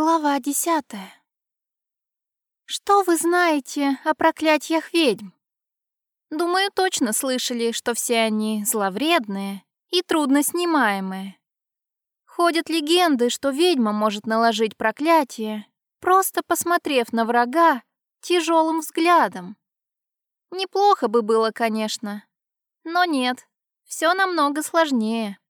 Глава десятая. Что вы знаете о проклятиях ведьм? Думаю, точно слышали, что все они зловредные и трудно снимаемые. Ходят легенды, что ведьма может наложить проклятие, просто посмотрев на врага тяжелым взглядом. Неплохо бы было, конечно, но нет, все намного сложнее.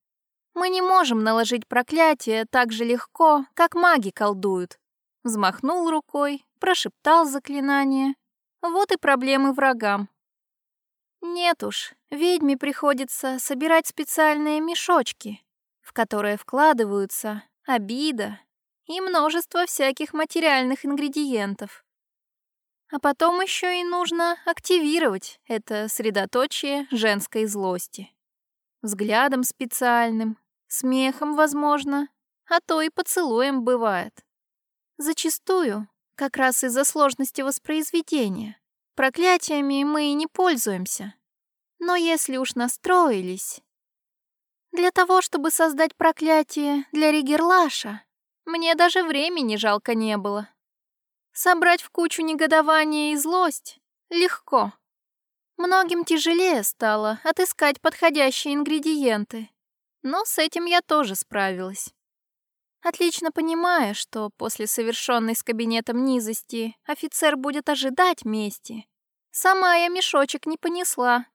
Мы не можем наложить проклятие так же легко, как маги колдуют. Взмахнул рукой, прошептал заклинание. Вот и проблемы врагам. Нет уж, ведьме приходится собирать специальные мешочки, в которые вкладываются обида и множество всяких материальных ингредиентов. А потом еще и нужно активировать это средоточие женской злости. Взглядом специальным, смехом, возможно, а то и поцелуем бывает. Зачастую, как раз из-за сложности воспроизведения, проклятиями мы и не пользуемся. Но если уж настроились... Для того, чтобы создать проклятие для Ригерлаша, мне даже времени жалко не было. Собрать в кучу негодование и злость легко. Многим тяжелее стало отыскать подходящие ингредиенты. Но с этим я тоже справилась. Отлично понимая, что после совершенной с кабинетом низости офицер будет ожидать мести, сама я мешочек не понесла.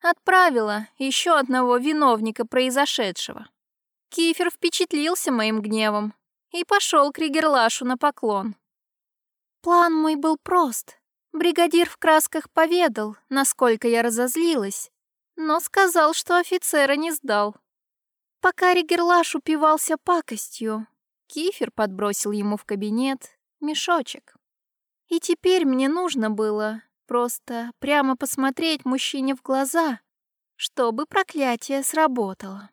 Отправила еще одного виновника произошедшего. Кифер впечатлился моим гневом и пошел к Ригерлашу на поклон. План мой был прост. Бригадир в красках поведал, насколько я разозлилась, но сказал, что офицера не сдал. Пока Ригерлаш упивался пакостью, Кифер подбросил ему в кабинет мешочек. И теперь мне нужно было просто прямо посмотреть мужчине в глаза, чтобы проклятие сработало.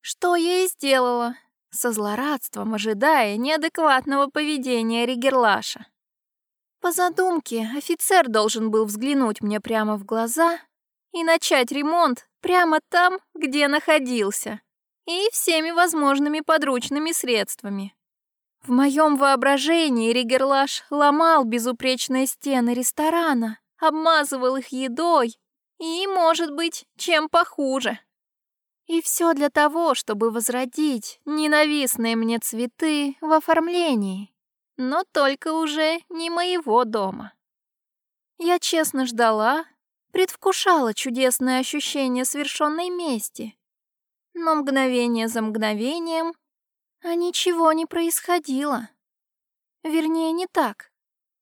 Что я и сделала, со злорадством ожидая неадекватного поведения Ригерлаша. По задумке, офицер должен был взглянуть мне прямо в глаза и начать ремонт прямо там, где находился, и всеми возможными подручными средствами. В моем воображении Ригерлаш ломал безупречные стены ресторана, обмазывал их едой и, может быть, чем похуже. И все для того, чтобы возродить ненавистные мне цветы в оформлении, но только уже не моего дома. Я честно ждала, предвкушала чудесное ощущение свершенной мести. Но мгновение за мгновением, а ничего не происходило. Вернее, не так.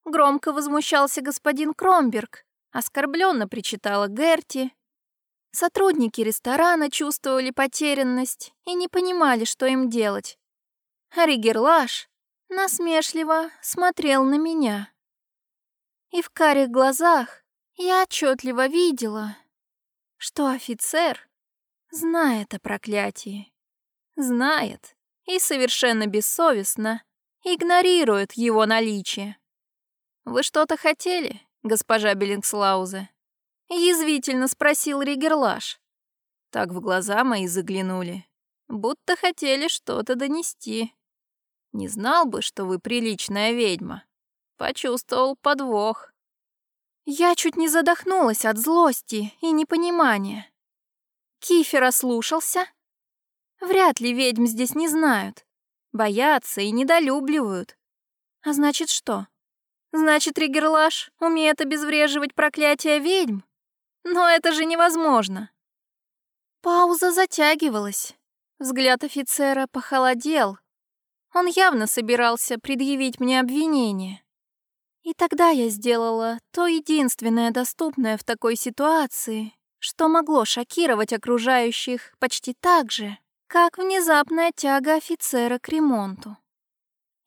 Громко возмущался господин Кромберг, оскорбленно причитала Герти. Сотрудники ресторана чувствовали потерянность и не понимали, что им делать. А Ригерлаш насмешливо смотрел на меня. И в карих глазах я отчетливо видела, что офицер знает о проклятии. Знает и совершенно бессовестно игнорирует его наличие. «Вы что-то хотели, госпожа Беллингслаузе?» Язвительно спросил Ригерлаш. Так в глаза мои заглянули, будто хотели что-то донести. Не знал бы, что вы приличная ведьма. Почувствовал подвох. Я чуть не задохнулась от злости и непонимания. Кифер ослушался? Вряд ли ведьм здесь не знают. Боятся и недолюбливают. А значит что? Значит, Ригерлаш умеет обезвреживать проклятие ведьм? Но это же невозможно. Пауза затягивалась. Взгляд офицера похолодел. Он явно собирался предъявить мне обвинение. И тогда я сделала то единственное доступное в такой ситуации, что могло шокировать окружающих почти так же, как внезапная тяга офицера к ремонту.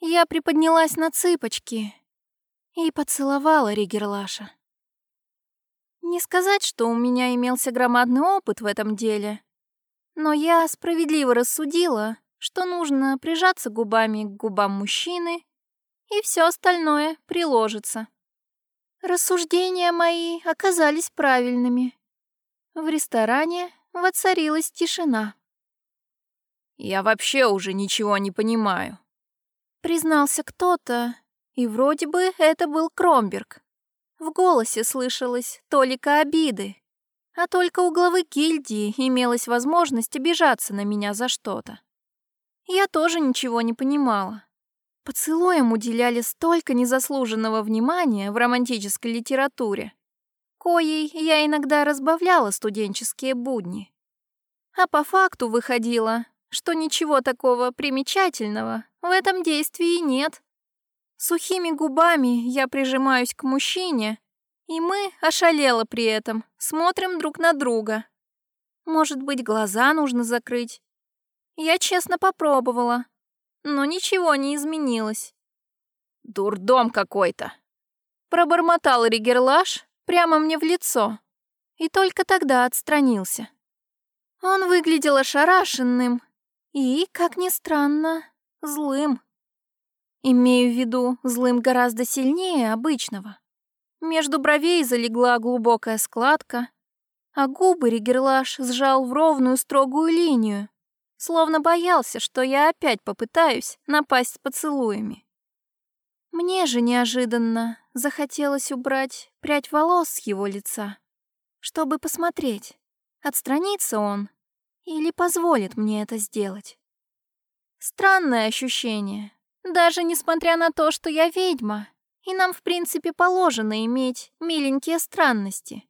Я приподнялась на цыпочки и поцеловала Ригерлаша. Не сказать, что у меня имелся громадный опыт в этом деле, но я справедливо рассудила, что нужно прижаться губами к губам мужчины, и все остальное приложится. Рассуждения мои оказались правильными. В ресторане воцарилась тишина. «Я вообще уже ничего не понимаю», Признался кто-то, и вроде бы это был Кромберг. В голосе слышалось толика обиды, а только у главы гильдии имелась возможность обижаться на меня за что-то. Я тоже ничего не понимала. Поцелуям уделяли столько незаслуженного внимания в романтической литературе, коей я иногда разбавляла студенческие будни. А по факту выходило, что ничего такого примечательного в этом действии нет. Сухими губами я прижимаюсь к мужчине, и мы, ошалело при этом, смотрим друг на друга. Может быть, глаза нужно закрыть? Я честно попробовала, но ничего не изменилось. «Дурдом какой-то!» Пробормотал Ригерлаш прямо мне в лицо и только тогда отстранился. Он выглядел ошарашенным и, как ни странно, злым. Имею в виду злым гораздо сильнее обычного. Между бровей залегла глубокая складка, а губы Ригерлаш сжал в ровную строгую линию, словно боялся, что я опять попытаюсь напасть с поцелуями. Мне же неожиданно захотелось убрать прядь волос с его лица, чтобы посмотреть, отстранится он или позволит мне это сделать. Странное ощущение, даже несмотря на то, что я ведьма и нам, в принципе, положено иметь миленькие странности.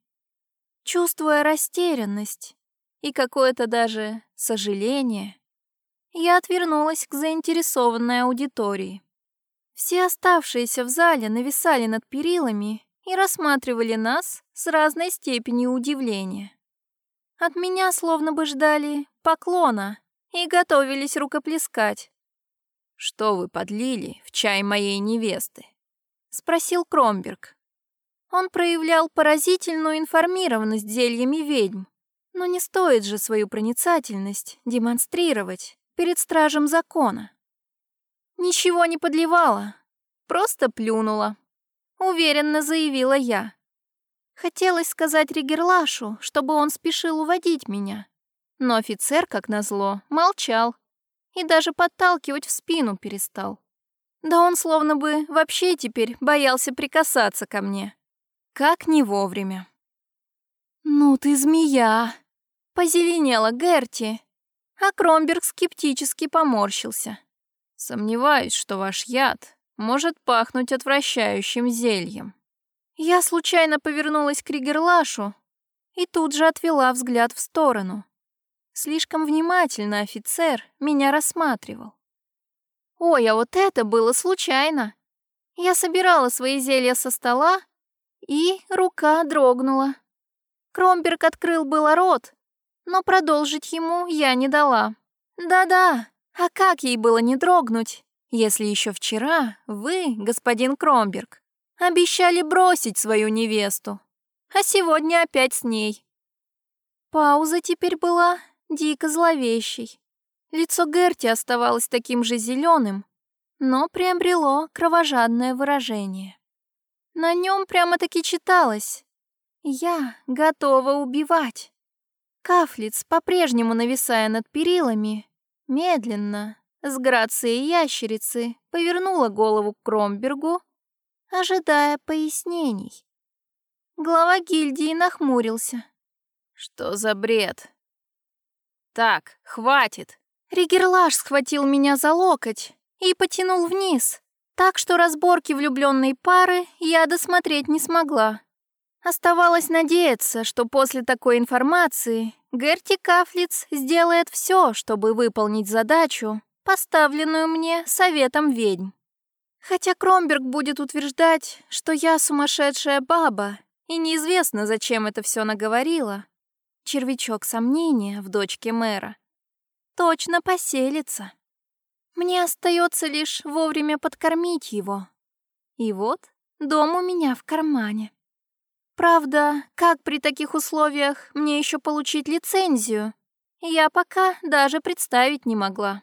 Чувствуя растерянность и какое-то даже сожаление, я отвернулась к заинтересованной аудитории. Все оставшиеся в зале нависали над перилами и рассматривали нас с разной степенью удивления. От меня словно бы ждали поклона и готовились рукоплескать. «Что вы подлили в чай моей невесты?» — спросил Кромберг. Он проявлял поразительную информированность зельями ведьм, но не стоит же свою проницательность демонстрировать перед стражем закона. Ничего не подливала, просто плюнула. Уверенно заявила я. Хотелось сказать Ригерлашу, чтобы он спешил уводить меня. Но офицер, как назло, молчал и даже подталкивать в спину перестал. Да он словно бы вообще теперь боялся прикасаться ко мне. Как не вовремя. «Ну ты змея!» — позеленела Герти, а Кромберг скептически поморщился. «Сомневаюсь, что ваш яд может пахнуть отвращающим зельем». Я случайно повернулась к Ригерлашу и тут же отвела взгляд в сторону. Слишком внимательно офицер меня рассматривал. Ой, а вот это было случайно. Я собирала свои зелья со стола, и рука дрогнула. Кромберг открыл было рот, но продолжить ему я не дала. Да-да, а как ей было не дрогнуть, если еще вчера вы, господин Кромберг, обещали бросить свою невесту, а сегодня опять с ней. Пауза теперь была дико зловещей. Лицо Герти оставалось таким же зеленым, но приобрело кровожадное выражение. На нем прямо-таки читалось «Я готова убивать». Кафлиц, по-прежнему нависая над перилами, медленно, с грацией ящерицы, повернула голову к Кромбергу, ожидая пояснений. Глава гильдии нахмурился. «Что за бред?» «Так, хватит!» Ригерлаш схватил меня за локоть и потянул вниз, так что разборки влюбленной пары я досмотреть не смогла. Оставалось надеяться, что после такой информации Герти Кафлиц сделает все, чтобы выполнить задачу, поставленную мне советом ведьм. Хотя Кромберг будет утверждать, что я сумасшедшая баба, и неизвестно, зачем это все наговорила. Червячок сомнения в дочке мэра точно поселится. Мне остается лишь вовремя подкормить его. И вот дом у меня в кармане. Правда, как при таких условиях мне еще получить лицензию, я пока даже представить не могла.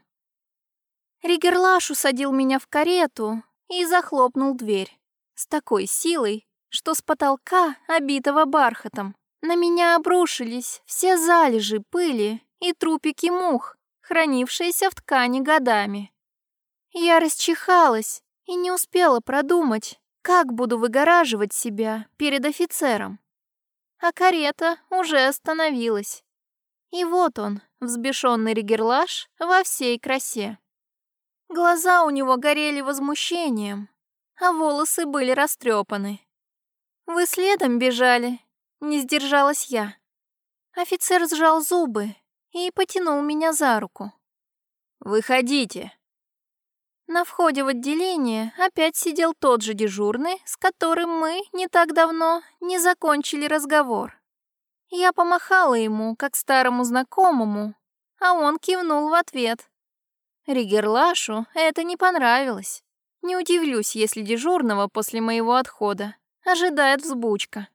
Ригерлаш усадил меня в карету и захлопнул дверь с такой силой, что с потолка, обитого бархатом, на меня обрушились все залежи пыли и трупики мух, хранившиеся в ткани годами. Я расчихалась и не успела продумать, как буду выгораживать себя перед офицером. А карета уже остановилась. И вот он, взбешенный ригерлаш во всей красе. Глаза у него горели возмущением, а волосы были растрепаны. «Вы следом бежали?» — не сдержалась я. Офицер сжал зубы и потянул меня за руку. «Выходите!» На входе в отделение опять сидел тот же дежурный, с которым мы не так давно не закончили разговор. Я помахала ему, как старому знакомому, а он кивнул в ответ. Ригерлашу это не понравилось. Не удивлюсь, если дежурного после моего отхода ожидает взбучка.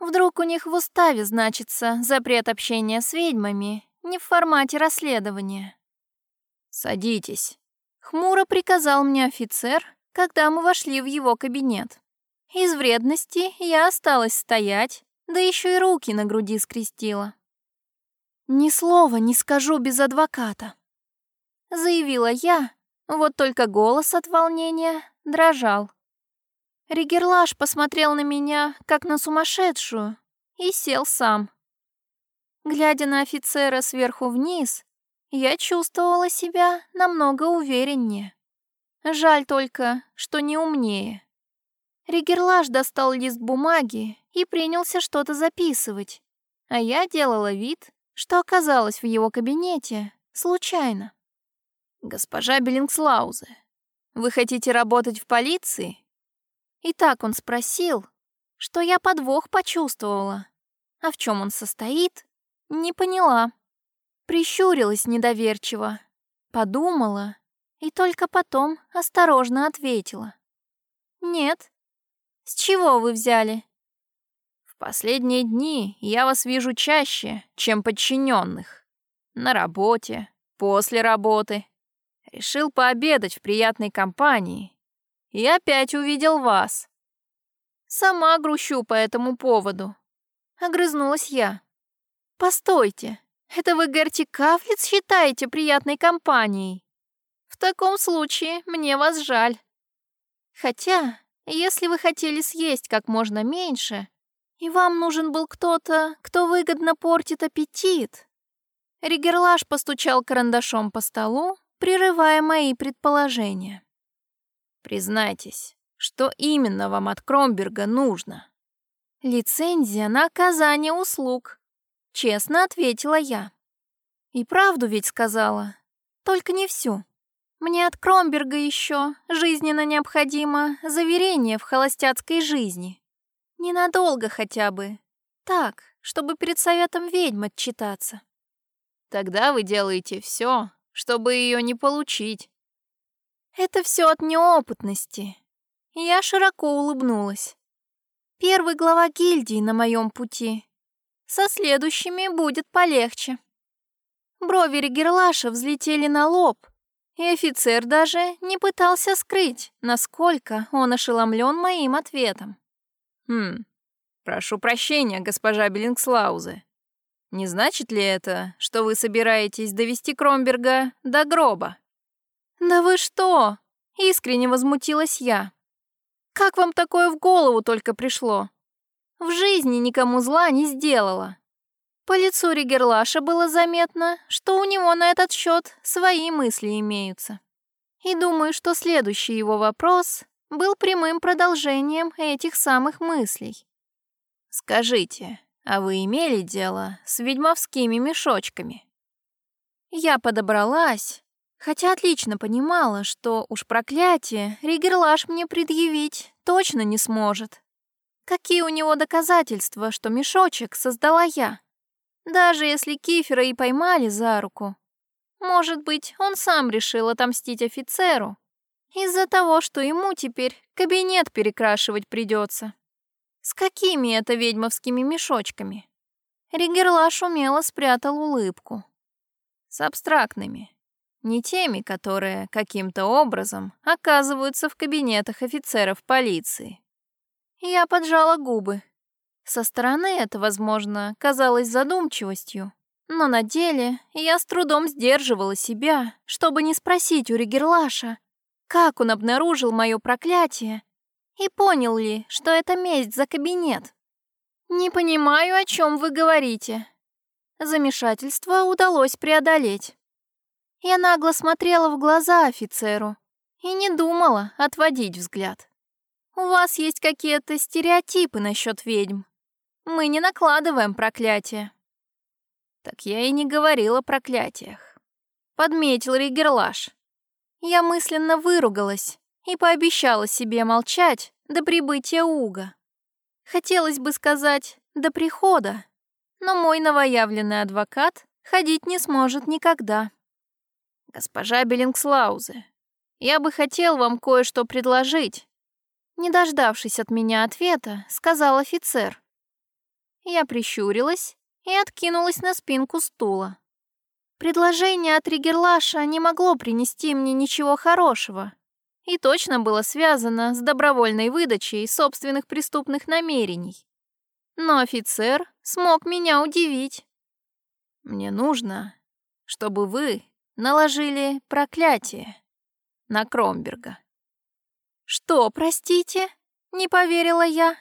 Вдруг у них в уставе значится запрет общения с ведьмами не в формате расследования. «Садитесь», — хмуро приказал мне офицер, когда мы вошли в его кабинет. Из вредности я осталась стоять, да еще и руки на груди скрестила. «Ни слова не скажу без адвоката», — заявила я, вот только голос от волнения дрожал. Ригерлаш посмотрел на меня, как на сумасшедшую, и сел сам. Глядя на офицера сверху вниз, я чувствовала себя намного увереннее. Жаль только, что не умнее. Ригерлаш достал лист бумаги и принялся что-то записывать, а я делала вид, что оказалась в его кабинете случайно. «Госпожа Беллингслаузе, вы хотите работать в полиции?» И так он спросил, что я подвох почувствовала. А в чем он состоит, не поняла. Прищурилась недоверчиво, подумала и только потом осторожно ответила. «Нет. С чего вы взяли?» «В последние дни я вас вижу чаще, чем подчиненных. На работе, после работы. Решил пообедать в приятной компании и опять увидел вас. Сама грущу по этому поводу. Огрызнулась я. Постойте, это вы Герти Кафлиц считаете приятной компанией? В таком случае мне вас жаль. Хотя, если вы хотели съесть как можно меньше, и вам нужен был кто-то, кто выгодно портит аппетит. Ригерлаш постучал карандашом по столу, прерывая мои предположения. Признайтесь, что именно вам от Кромберга нужно? Лицензия на оказание услуг, честно ответила я. И правду ведь сказала, только не всю. Мне от Кромберга еще жизненно необходимо заверение в холостяцкой жизни. Ненадолго хотя бы. Так, чтобы перед советом ведьм отчитаться. Тогда вы делаете все, чтобы ее не получить. Это все от неопытности. Я широко улыбнулась. Первый глава гильдии на моем пути. Со следующими будет полегче. Брови Ригерлаша взлетели на лоб, и офицер даже не пытался скрыть, насколько он ошеломлен моим ответом. «Хм, прошу прощения, госпожа Беллингслаузе. Не значит ли это, что вы собираетесь довести Кромберга до гроба?» «Да вы что?» — искренне возмутилась я. «Как вам такое в голову только пришло? В жизни никому зла не сделала». По лицу Ригерлаша было заметно, что у него на этот счет свои мысли имеются. И думаю, что следующий его вопрос был прямым продолжением этих самых мыслей. «Скажите, а вы имели дело с ведьмовскими мешочками?» Я подобралась, Хотя отлично понимала, что уж проклятие Ригерлаш мне предъявить точно не сможет. Какие у него доказательства, что мешочек создала я? Даже если Кифера и поймали за руку. Может быть, он сам решил отомстить офицеру из-за того, что ему теперь кабинет перекрашивать придется. С какими это ведьмовскими мешочками? Ригерлаш умело спрятал улыбку. С абстрактными, не теми, которые каким-то образом оказываются в кабинетах офицеров полиции. Я поджала губы. Со стороны это, возможно, казалось задумчивостью, но на деле я с трудом сдерживала себя, чтобы не спросить у Ригерлаша, как он обнаружил мое проклятие и понял ли, что это месть за кабинет. «Не понимаю, о чем вы говорите». Замешательство удалось преодолеть. Я нагло смотрела в глаза офицеру и не думала отводить взгляд. «У вас есть какие-то стереотипы насчет ведьм. Мы не накладываем проклятия». Так я и не говорила о проклятиях. Подметил Ригерлаш. Я мысленно выругалась и пообещала себе молчать до прибытия Уга. Хотелось бы сказать «до прихода», но мой новоявленный адвокат ходить не сможет никогда. «Госпожа Беллингслаузе, я бы хотел вам кое-что предложить», не дождавшись от меня ответа, сказал офицер. Я прищурилась и откинулась на спинку стула. Предложение от Ригерлаша не могло принести мне ничего хорошего и точно было связано с добровольной выдачей собственных преступных намерений. Но офицер смог меня удивить. «Мне нужно, чтобы вы наложили проклятие на Кромберга». «Что, простите?» — не поверила я.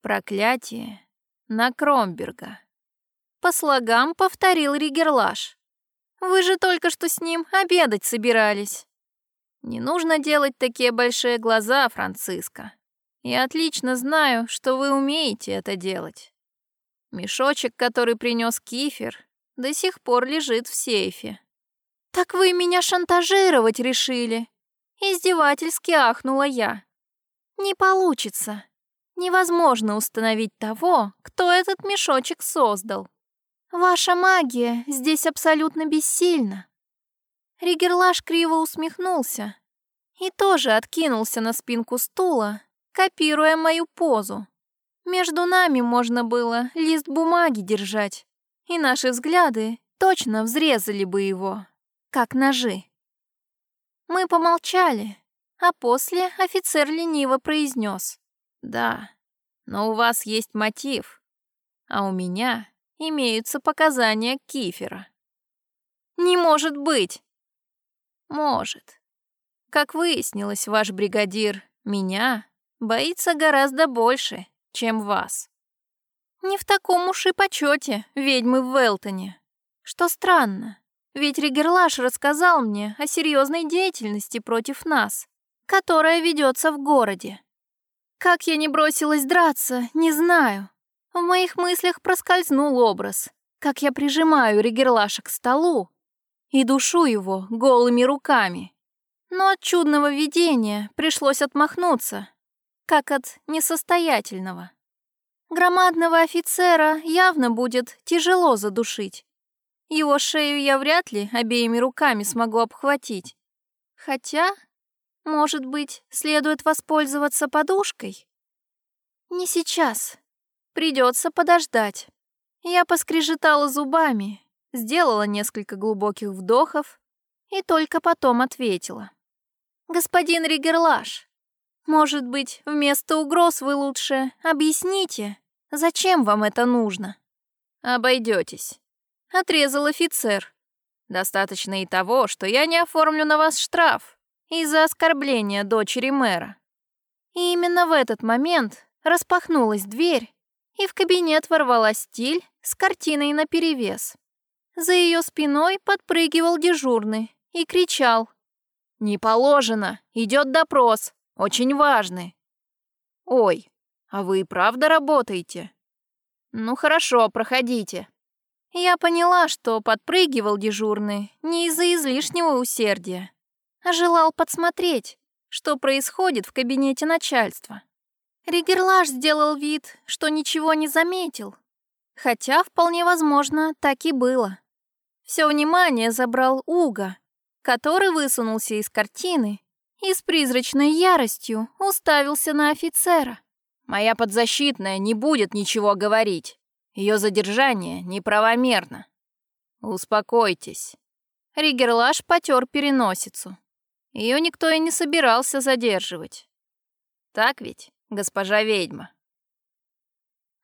«Проклятие на Кромберга», — по слогам повторил Ригерлаш. «Вы же только что с ним обедать собирались». Не нужно делать такие большие глаза, Франциска. Я отлично знаю, что вы умеете это делать. Мешочек, который принес Кифер, до сих пор лежит в сейфе. Так вы меня шантажировать решили? Издевательски ахнула я. Не получится. Невозможно установить того, кто этот мешочек создал. Ваша магия здесь абсолютно бессильна. Ригерлаш криво усмехнулся и тоже откинулся на спинку стула, копируя мою позу. Между нами можно было лист бумаги держать, и наши взгляды точно взрезали бы его, как ножи. Мы помолчали, а после офицер лениво произнес. «Да, но у вас есть мотив, а у меня имеются показания Кифера». «Не может быть!» Может. Как выяснилось, ваш бригадир меня боится гораздо больше, чем вас. Не в таком уж и почете ведьмы в Велтоне. Что странно, ведь Ригерлаш рассказал мне о серьезной деятельности против нас, которая ведется в городе. Как я не бросилась драться, не знаю. В моих мыслях проскользнул образ, как я прижимаю Ригерлаша к столу, и душу его голыми руками. Но от чудного видения пришлось отмахнуться, как от несостоятельного. Громадного офицера явно будет тяжело задушить. Его шею я вряд ли обеими руками смогу обхватить. Хотя, может быть, следует воспользоваться подушкой? Не сейчас. Придется подождать. Я поскрежетала зубами, сделала несколько глубоких вдохов и только потом ответила. «Господин Ригерлаш, может быть, вместо угроз вы лучше объясните, зачем вам это нужно?» «Обойдетесь», — отрезал офицер. «Достаточно и того, что я не оформлю на вас штраф из-за оскорбления дочери мэра». И именно в этот момент распахнулась дверь, и в кабинет ворвалась стиль с картиной наперевес. За ее спиной подпрыгивал дежурный и кричал. «Не положено! Идет допрос! Очень важный!» «Ой, а вы и правда работаете?» «Ну хорошо, проходите». Я поняла, что подпрыгивал дежурный не из-за излишнего усердия, а желал подсмотреть, что происходит в кабинете начальства. Ригерлаш сделал вид, что ничего не заметил, хотя вполне возможно так и было. Все внимание забрал Уга, который высунулся из картины и с призрачной яростью уставился на офицера. «Моя подзащитная не будет ничего говорить. Ее задержание неправомерно. Успокойтесь». Ригерлаш потер переносицу. Ее никто и не собирался задерживать. Так ведь, госпожа ведьма?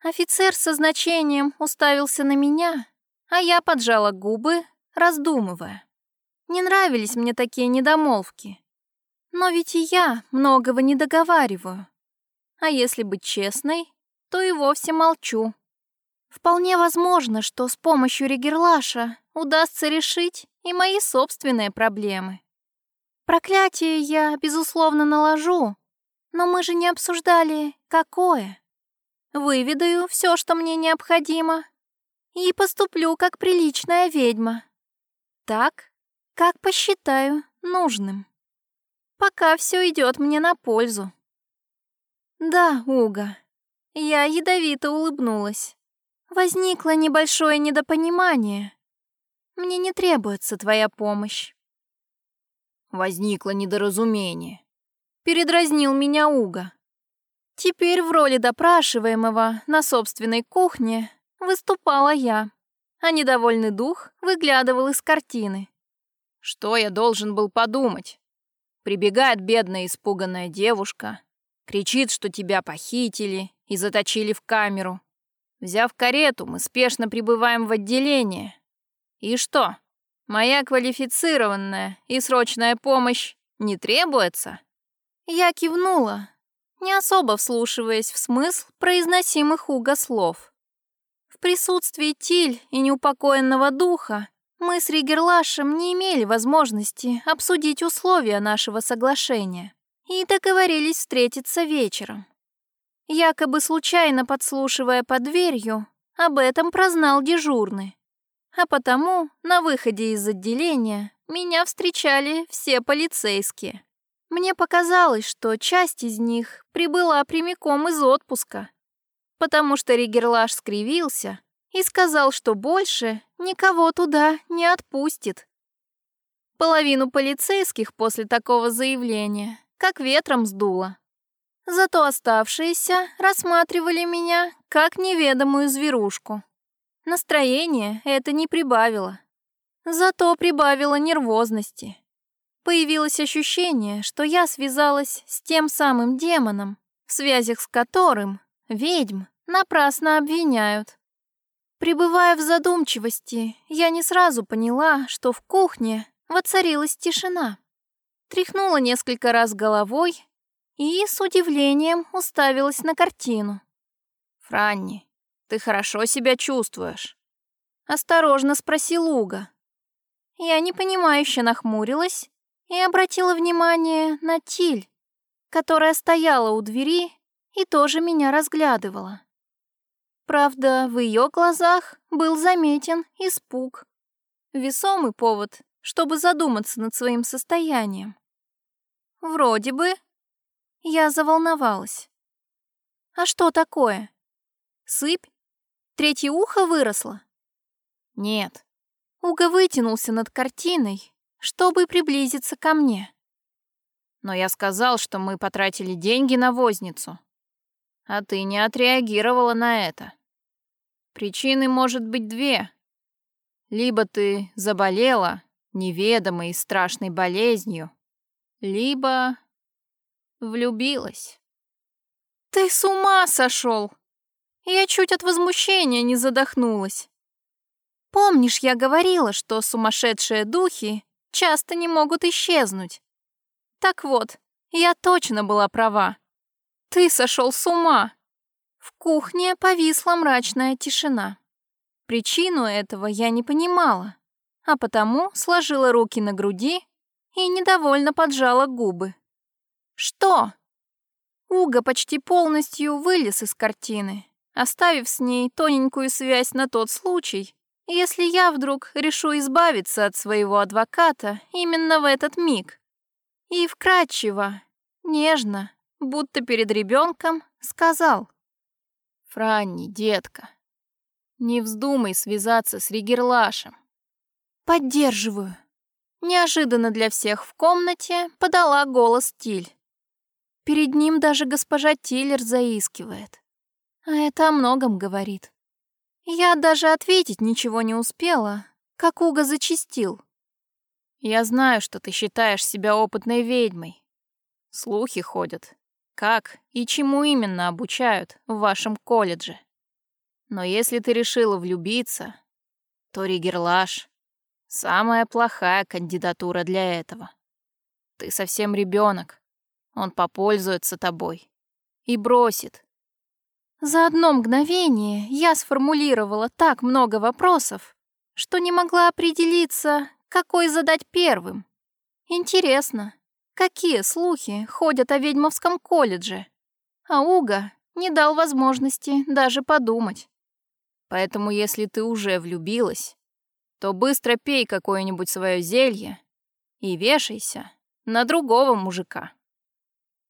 Офицер со значением уставился на меня, а я поджала губы, раздумывая. Не нравились мне такие недомолвки, Но ведь и я многого не договариваю. А если быть честной, то и вовсе молчу. Вполне возможно, что с помощью Ригерлаша удастся решить и мои собственные проблемы. Проклятие я, безусловно, наложу, но мы же не обсуждали, какое. Выведаю все, что мне необходимо, и поступлю как приличная ведьма. Так, как посчитаю нужным. Пока все идет мне на пользу. Да, Уга, я ядовито улыбнулась. Возникло небольшое недопонимание. Мне не требуется твоя помощь. Возникло недоразумение. Передразнил меня Уга. Теперь в роли допрашиваемого на собственной кухне выступала я, а недовольный дух выглядывал из картины. Что я должен был подумать? Прибегает бедная испуганная девушка, кричит, что тебя похитили и заточили в камеру. Взяв карету, мы спешно прибываем в отделение. И что, моя квалифицированная и срочная помощь не требуется? Я кивнула, не особо вслушиваясь в смысл произносимых Уга слов. В присутствии Тиль и неупокоенного духа мы с Ригерлашем не имели возможности обсудить условия нашего соглашения и договорились встретиться вечером. Якобы случайно подслушивая под дверью, об этом прознал дежурный. А потому на выходе из отделения меня встречали все полицейские. Мне показалось, что часть из них прибыла прямиком из отпуска, потому что Ригерлаш скривился и сказал, что больше никого туда не отпустит. Половину полицейских после такого заявления как ветром сдуло. Зато оставшиеся рассматривали меня как неведомую зверушку. Настроение это не прибавило. Зато прибавило нервозности. Появилось ощущение, что я связалась с тем самым демоном, в связях с которым ведьм напрасно обвиняют. Пребывая в задумчивости, я не сразу поняла, что в кухне воцарилась тишина. Тряхнула несколько раз головой и с удивлением уставилась на картину. «Франни, ты хорошо себя чувствуешь?» Осторожно спросил Уга. Я непонимающе нахмурилась и обратила внимание на Тиль, которая стояла у двери и тоже меня разглядывала. Правда, в ее глазах был заметен испуг. Весомый повод, чтобы задуматься над своим состоянием. Вроде бы. Я заволновалась. А что такое? Сыпь? Третье ухо выросло? Нет. Уга вытянулся над картиной, чтобы приблизиться ко мне. Но я сказал, что мы потратили деньги на возницу. А ты не отреагировала на это. Причины может быть две. Либо ты заболела неведомой и страшной болезнью, либо влюбилась. Ты с ума сошел! Я чуть от возмущения не задохнулась. Помнишь, я говорила, что сумасшедшие духи часто не могут исчезнуть? Так вот, я точно была права. Ты сошел с ума. В кухне повисла мрачная тишина. Причину этого я не понимала, а потому сложила руки на груди и недовольно поджала губы. «Что?» Уга почти полностью вылез из картины, оставив с ней тоненькую связь на тот случай, если я вдруг решу избавиться от своего адвоката именно в этот миг. И вкрадчиво, нежно, будто перед ребенком, сказал. «Франни, детка, не вздумай связаться с Ригерлашем». «Поддерживаю». Неожиданно для всех в комнате подала голос Тиль. Перед ним даже госпожа Тиллер заискивает. А это о многом говорит. Я даже ответить ничего не успела, как Уга зачистил. «Я знаю, что ты считаешь себя опытной ведьмой. Слухи ходят, как и чему именно обучают в вашем колледже. Но если ты решила влюбиться, то Ригерлаш — самая плохая кандидатура для этого. Ты совсем ребенок. Он попользуется тобой. И бросит. За одно мгновение я сформулировала так много вопросов, что не могла определиться, какой задать первым. Интересно, какие слухи ходят о ведьмовском колледже? А Уга не дал возможности даже подумать. Поэтому если ты уже влюбилась, то быстро пей какое-нибудь свое зелье и вешайся на другого мужика.